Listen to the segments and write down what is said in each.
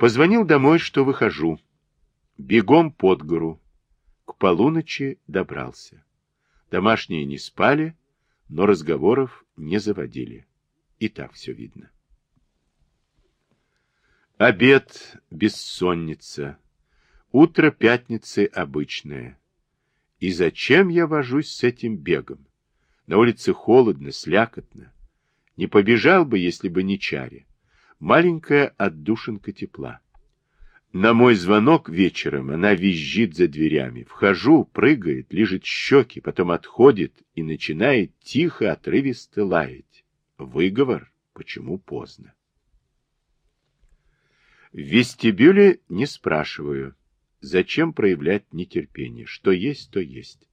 Позвонил домой, что выхожу. Бегом под гору. К полуночи добрался. Домашние не спали, но разговоров не заводили. И так все видно. Обед, бессонница. Утро пятницы обычное. И зачем я вожусь с этим бегом? На улице холодно, слякотно. Не побежал бы, если бы не чаре. Маленькая отдушинка тепла. На мой звонок вечером она визжит за дверями. Вхожу, прыгает, лижет щеки, потом отходит и начинает тихо, отрывисто лаять. Выговор, почему поздно. В вестибюле не спрашиваю, зачем проявлять нетерпение. Что есть, то есть.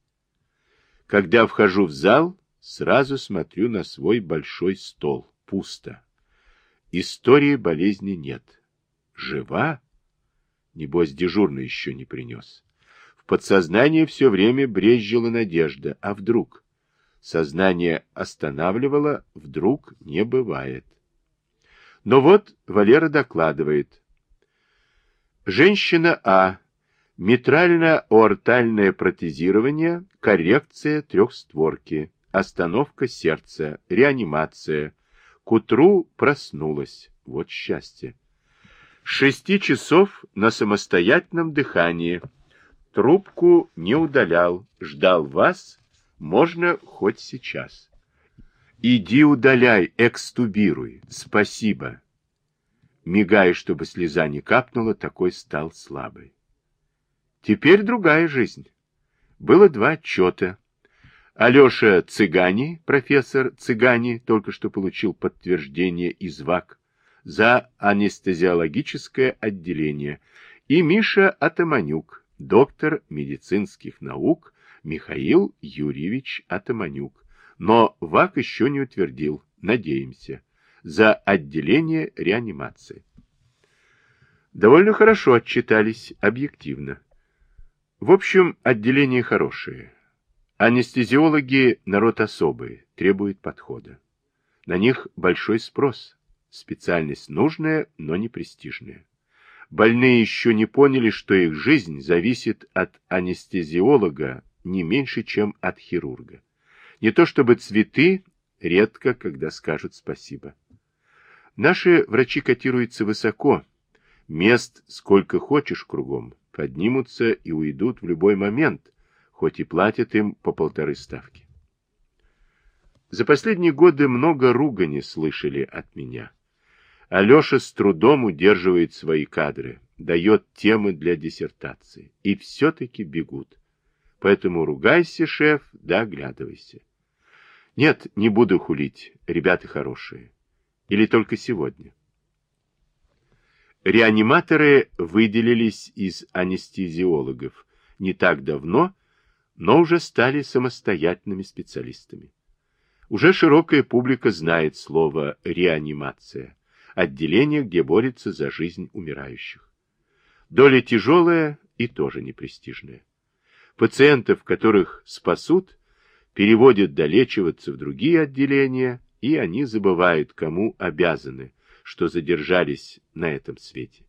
Когда вхожу в зал, сразу смотрю на свой большой стол. Пусто. Истории болезни нет. Жива? Небось, дежурный еще не принес. В подсознании все время брезжила надежда. А вдруг? Сознание останавливало, вдруг не бывает. Но вот Валера докладывает. Женщина А. Митрально-оортальное протезирование, коррекция трехстворки, остановка сердца, реанимация. К утру проснулась. Вот счастье шести часов на самостоятельном дыхании. Трубку не удалял, ждал вас, можно хоть сейчас. Иди удаляй, экстубируй, спасибо. Мигая, чтобы слеза не капнула, такой стал слабый. Теперь другая жизнь. Было два отчета. Алеша Цыгани, профессор Цыгани, только что получил подтверждение из ВАК, за анестезиологическое отделение, и Миша Атаманюк, доктор медицинских наук Михаил Юрьевич Атаманюк. Но ВАК еще не утвердил, надеемся, за отделение реанимации. Довольно хорошо отчитались, объективно. В общем, отделение хорошее. Анестезиологи народ особый, требует подхода. На них большой спрос. Специальность нужная, но не престижная. Больные еще не поняли, что их жизнь зависит от анестезиолога не меньше, чем от хирурга. Не то чтобы цветы, редко, когда скажут спасибо. Наши врачи котируются высоко. Мест сколько хочешь кругом. Поднимутся и уйдут в любой момент, хоть и платят им по полторы ставки. За последние годы много ругани слышали от меня. Алеша с трудом удерживает свои кадры, дает темы для диссертации. И все-таки бегут. Поэтому ругайся, шеф, да оглядывайся. Нет, не буду хулить, ребята хорошие. Или только сегодня. Реаниматоры выделились из анестезиологов не так давно, но уже стали самостоятельными специалистами. Уже широкая публика знает слово «реанимация» отделение, где борется за жизнь умирающих. Доля тяжелая и тоже непрестижная. Пациентов, которых спасут, переводят долечиваться в другие отделения, и они забывают, кому обязаны, что задержались на этом свете.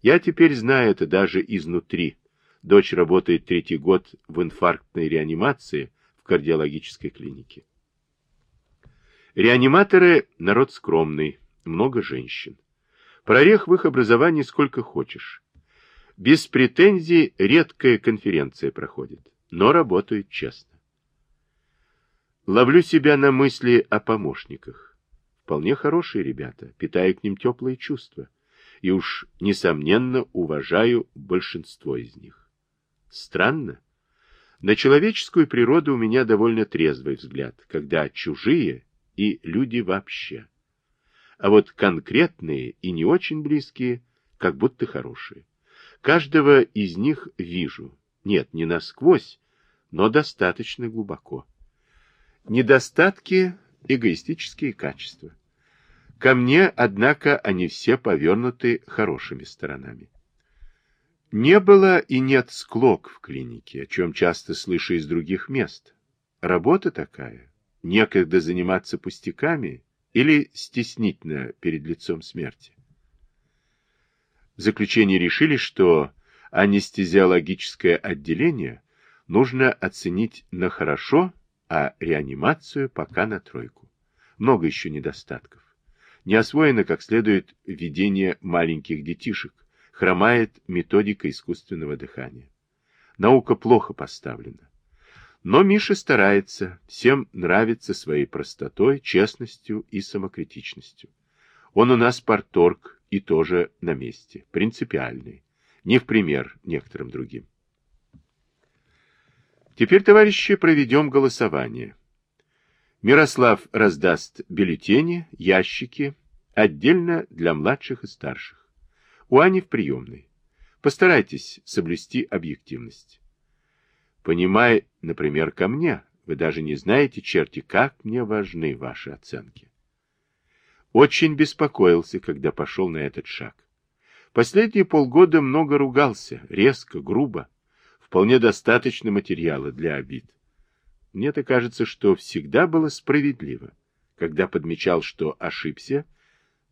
Я теперь знаю это даже изнутри. Дочь работает третий год в инфарктной реанимации в кардиологической клинике. Реаниматоры – народ скромный, много женщин. Прорех в их образовании сколько хочешь. Без претензий редкая конференция проходит, но работают честно. Ловлю себя на мысли о помощниках. Вполне хорошие ребята, питаю к ним теплые чувства. И уж, несомненно, уважаю большинство из них. Странно. На человеческую природу у меня довольно трезвый взгляд, когда чужие и люди вообще а вот конкретные и не очень близкие, как будто хорошие. Каждого из них вижу. Нет, не насквозь, но достаточно глубоко. Недостатки – эгоистические качества. Ко мне, однако, они все повернуты хорошими сторонами. Не было и нет склок в клинике, о чем часто слышу из других мест. Работа такая. Некогда заниматься пустяками – или стеснительно перед лицом смерти. В заключение решили, что анестезиологическое отделение нужно оценить на хорошо, а реанимацию пока на тройку. Много еще недостатков. Не освоено как следует ведение маленьких детишек, хромает методика искусственного дыхания. Наука плохо поставлена. Но Миша старается, всем нравится своей простотой, честностью и самокритичностью. Он у нас порторг и тоже на месте, принципиальный, не в пример некоторым другим. Теперь, товарищи, проведем голосование. Мирослав раздаст бюллетени, ящики, отдельно для младших и старших. У Ани в приемной. Постарайтесь соблюсти объективность. Понимай, например, ко мне, вы даже не знаете, черти, как мне важны ваши оценки. Очень беспокоился, когда пошел на этот шаг. Последние полгода много ругался, резко, грубо. Вполне достаточно материала для обид. Мне-то кажется, что всегда было справедливо. Когда подмечал, что ошибся,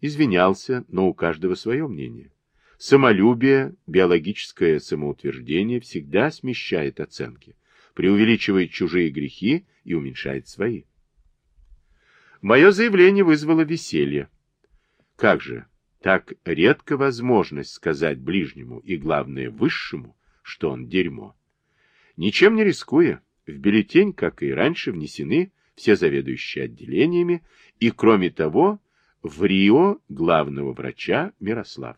извинялся, но у каждого свое мнение. Самолюбие, биологическое самоутверждение всегда смещает оценки, преувеличивает чужие грехи и уменьшает свои. Мое заявление вызвало веселье. Как же, так редко возможность сказать ближнему и, главное, высшему, что он дерьмо. Ничем не рискуя, в бюллетень, как и раньше, внесены все заведующие отделениями и, кроме того, в Рио главного врача Мирослав.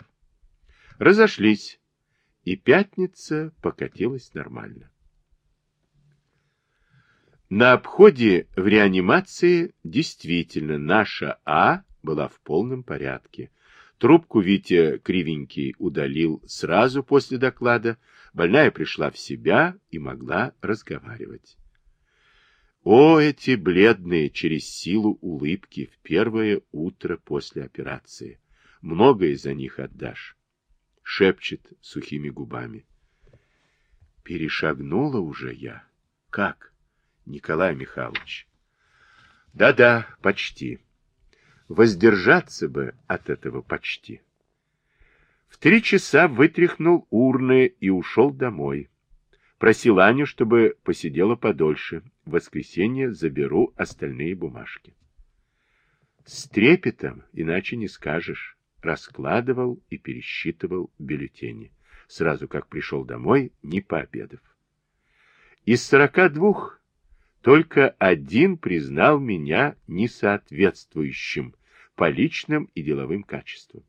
Разошлись, и пятница покатилась нормально. На обходе в реанимации действительно наша А была в полном порядке. Трубку Витя кривенький удалил сразу после доклада, больная пришла в себя и могла разговаривать. О, эти бледные через силу улыбки в первое утро после операции! Многое за них отдашь шепчет сухими губами. Перешагнула уже я. Как, Николай Михайлович? Да-да, почти. Воздержаться бы от этого почти. В три часа вытряхнул урны и ушел домой. Просил Аню, чтобы посидела подольше. В воскресенье заберу остальные бумажки. С трепетом, иначе не скажешь раскладывал и пересчитывал бюллетени, сразу как пришел домой, не пообедав. Из сорока двух только один признал меня несоответствующим по личным и деловым качествам.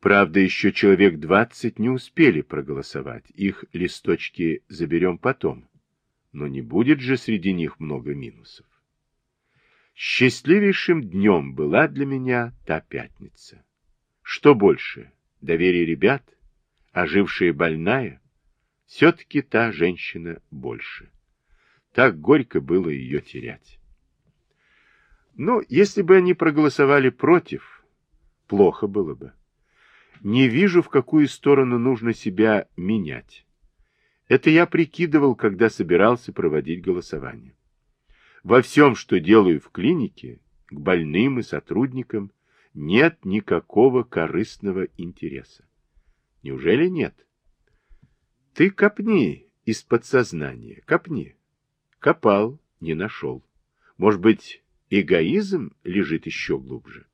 Правда, еще человек двадцать не успели проголосовать, их листочки заберем потом, но не будет же среди них много минусов. Счастливейшим днем была для меня та пятница. Что больше, доверие ребят, ожившая больная? Все-таки та женщина больше. Так горько было ее терять. Но если бы они проголосовали против, плохо было бы. Не вижу, в какую сторону нужно себя менять. Это я прикидывал, когда собирался проводить голосование. Во всем, что делаю в клинике, к больным и сотрудникам, нет никакого корыстного интереса. Неужели нет? Ты копни из подсознания, копни. Копал, не нашел. Может быть, эгоизм лежит еще глубже?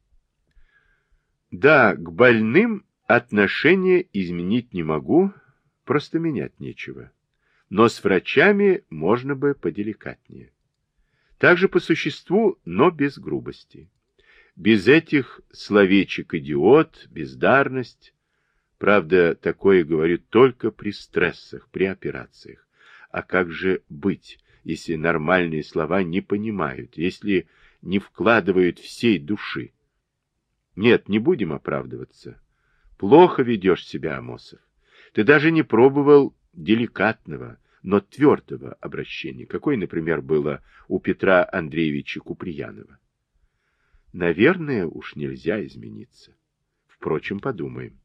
Да, к больным отношение изменить не могу, просто менять нечего. Но с врачами можно бы поделикатнее. Также по существу, но без грубости. Без этих словечек «идиот», «бездарность». Правда, такое говорю только при стрессах, при операциях. А как же быть, если нормальные слова не понимают, если не вкладывают всей души? Нет, не будем оправдываться. Плохо ведешь себя, Амосов. Ты даже не пробовал деликатного, но твердого обращения, какое, например, было у Петра Андреевича Куприянова. Наверное, уж нельзя измениться. Впрочем, подумаем.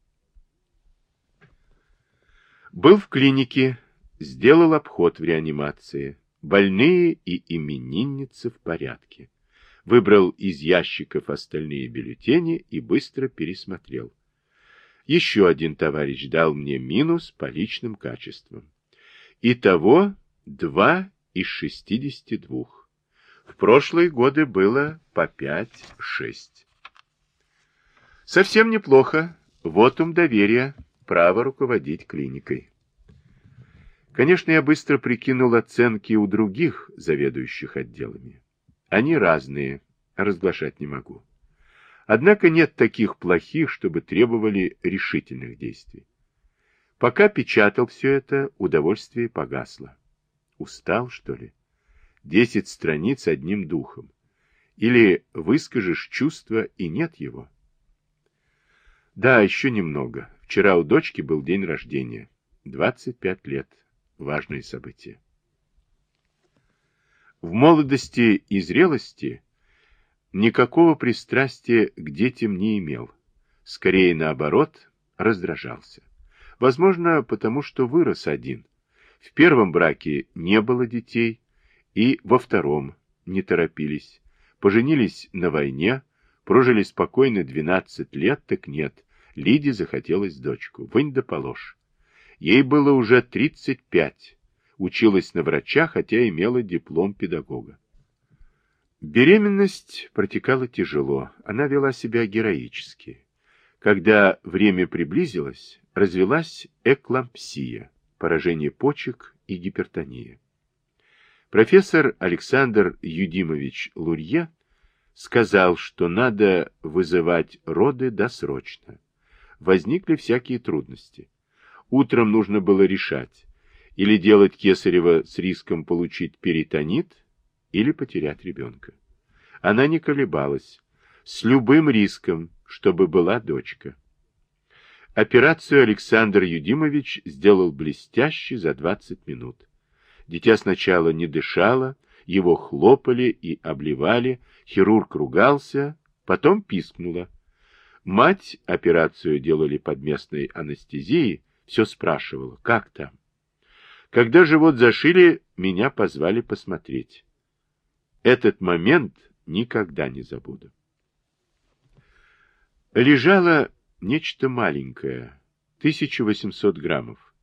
Был в клинике, сделал обход в реанимации. Больные и именинницы в порядке. Выбрал из ящиков остальные бюллетени и быстро пересмотрел. Еще один товарищ дал мне минус по личным качествам. Итого 2 из 62. В прошлые годы было по 5-6. Совсем неплохо. Вот ум доверия, право руководить клиникой. Конечно, я быстро прикинул оценки у других заведующих отделами. Они разные, разглашать не могу. Однако нет таких плохих, чтобы требовали решительных действий. Пока печатал все это, удовольствие погасло. Устал, что ли? Десять страниц одним духом. Или выскажешь чувство, и нет его. Да, еще немного. Вчера у дочки был день рождения. 25 лет. Важные события. В молодости и зрелости никакого пристрастия к детям не имел. Скорее, наоборот, раздражался. Возможно, потому что вырос один. В первом браке не было детей, и во втором не торопились. Поженились на войне, прожили спокойно 12 лет, так нет. Лиде захотелось дочку. Вынь да положь. Ей было уже 35. Училась на врача, хотя имела диплом педагога. Беременность протекала тяжело. Она вела себя героически. Когда время приблизилось, развелась эклампсия, поражение почек и гипертония. Профессор Александр Юдимович Лурье сказал, что надо вызывать роды досрочно. Возникли всякие трудности. Утром нужно было решать, или делать кесарево с риском получить перитонит, или потерять ребенка. Она не колебалась, с любым риском, чтобы была дочка. Операцию Александр Юдимович сделал блестяще за 20 минут. Дитя сначала не дышало, его хлопали и обливали, хирург ругался, потом пискнула. Мать операцию делали под местной анестезией, все спрашивала, как там. Когда живот зашили, меня позвали посмотреть. Этот момент никогда не забуду. Лежало нечто маленькое, 1800 граммов,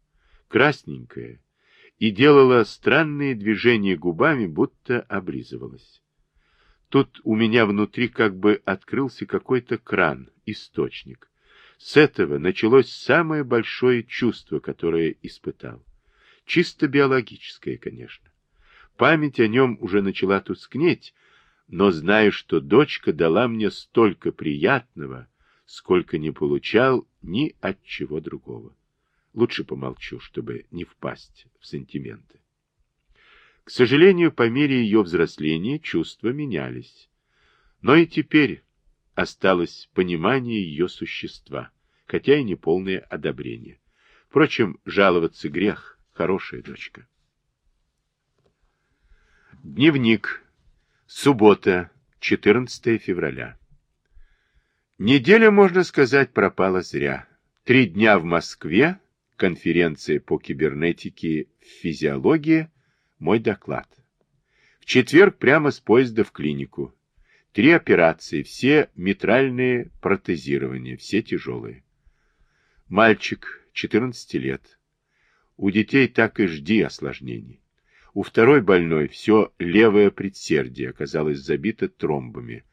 красненькое, и делала странные движения губами, будто облизывалась. Тут у меня внутри как бы открылся какой-то кран, источник. С этого началось самое большое чувство, которое испытал. Чисто биологическое, конечно. Память о нем уже начала тускнеть, но знаю, что дочка дала мне столько приятного, сколько не получал ни от чего другого. Лучше помолчу, чтобы не впасть в сантименты. К сожалению, по мере ее взросления чувства менялись. Но и теперь осталось понимание ее существа, хотя и не полное одобрение. Впрочем, жаловаться грех, хорошая дочка. Дневник. Суббота, 14 февраля. Неделя, можно сказать, пропала зря. Три дня в Москве, конференция по кибернетике в физиологии, мой доклад. В четверг прямо с поезда в клинику. Три операции, все митральные протезирования, все тяжелые. Мальчик, 14 лет. У детей так и жди осложнений. У второй больной все левое предсердие оказалось забито тромбами.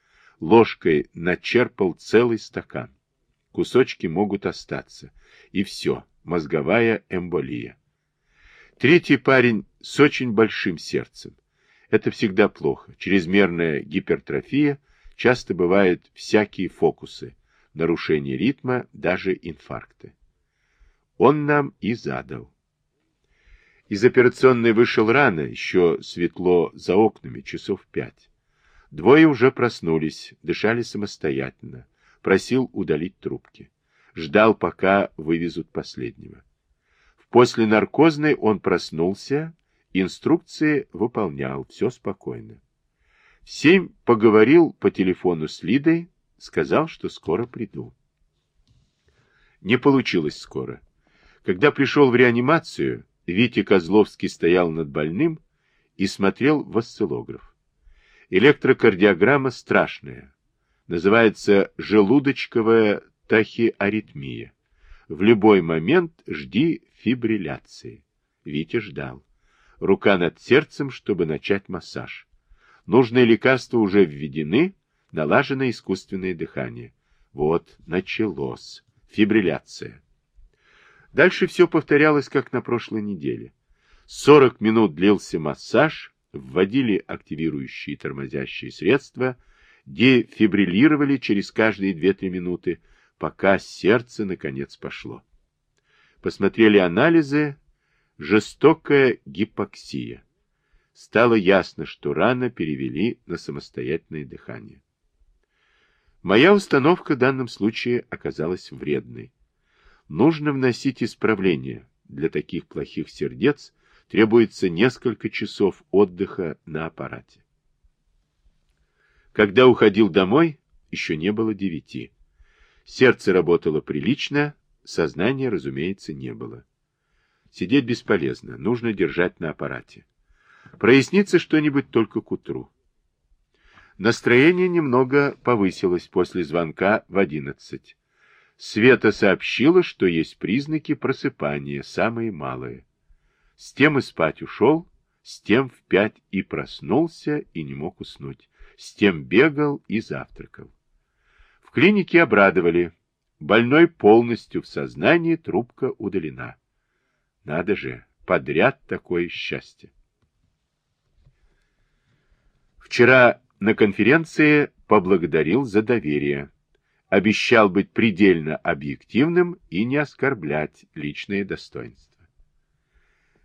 Ложкой начерпал целый стакан. Кусочки могут остаться. И все, мозговая эмболия. Третий парень с очень большим сердцем. Это всегда плохо. Чрезмерная гипертрофия, часто бывают всякие фокусы, нарушение ритма, даже инфаркты. Он нам и задал. Из операционной вышел рано, еще светло за окнами, часов пять. Двое уже проснулись, дышали самостоятельно. Просил удалить трубки. Ждал, пока вывезут последнего. В посленаркозной он проснулся, инструкции выполнял, все спокойно. В семь поговорил по телефону с Лидой, сказал, что скоро приду. Не получилось скоро. Когда пришел в реанимацию, Витя Козловский стоял над больным и смотрел в осциллограф. Электрокардиограмма страшная. Называется желудочковая тахиаритмия. В любой момент жди фибрилляции. Витя ждал. Рука над сердцем, чтобы начать массаж. Нужные лекарства уже введены, налажено искусственное дыхание. Вот, началось. Фибрилляция. Дальше все повторялось, как на прошлой неделе. 40 минут длился массаж, вводили активирующие тормозящие средства, дефибриллировали через каждые 2-3 минуты, пока сердце наконец пошло. Посмотрели анализы, жестокая гипоксия. Стало ясно, что рано перевели на самостоятельное дыхание. Моя установка в данном случае оказалась вредной. Нужно вносить исправления. Для таких плохих сердец требуется несколько часов отдыха на аппарате. Когда уходил домой, еще не было девяти. Сердце работало прилично, сознания, разумеется, не было. Сидеть бесполезно, нужно держать на аппарате. Прояснится что-нибудь только к утру. Настроение немного повысилось после звонка в одиннадцать. Света сообщила, что есть признаки просыпания, самые малые. С тем и спать ушел, с тем в пять и проснулся, и не мог уснуть. С тем бегал и завтракал. В клинике обрадовали. Больной полностью в сознании, трубка удалена. Надо же, подряд такое счастье. Вчера на конференции поблагодарил за доверие. Обещал быть предельно объективным и не оскорблять личные достоинства.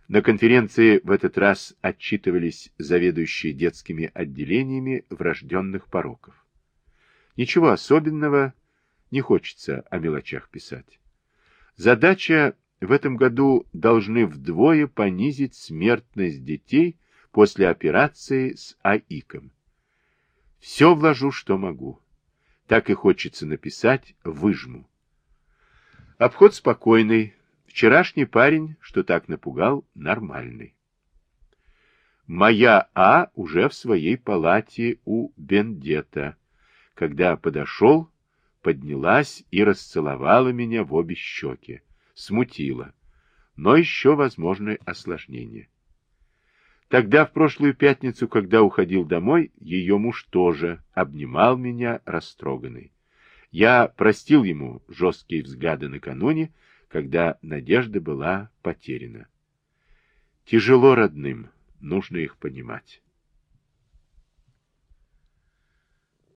На конференции в этот раз отчитывались заведующие детскими отделениями врожденных пороков. Ничего особенного, не хочется о мелочах писать. Задача в этом году должны вдвое понизить смертность детей после операции с АИКом. Все вложу, что могу. Так и хочется написать «выжму». Обход спокойный. Вчерашний парень, что так напугал, нормальный. Моя А уже в своей палате у Бендета. Когда подошел, поднялась и расцеловала меня в обе щеки смутило, но еще возможны осложнения. Тогда, в прошлую пятницу, когда уходил домой, ее муж тоже обнимал меня растроганный. Я простил ему жесткие взгляды накануне, когда надежда была потеряна. Тяжело родным, нужно их понимать.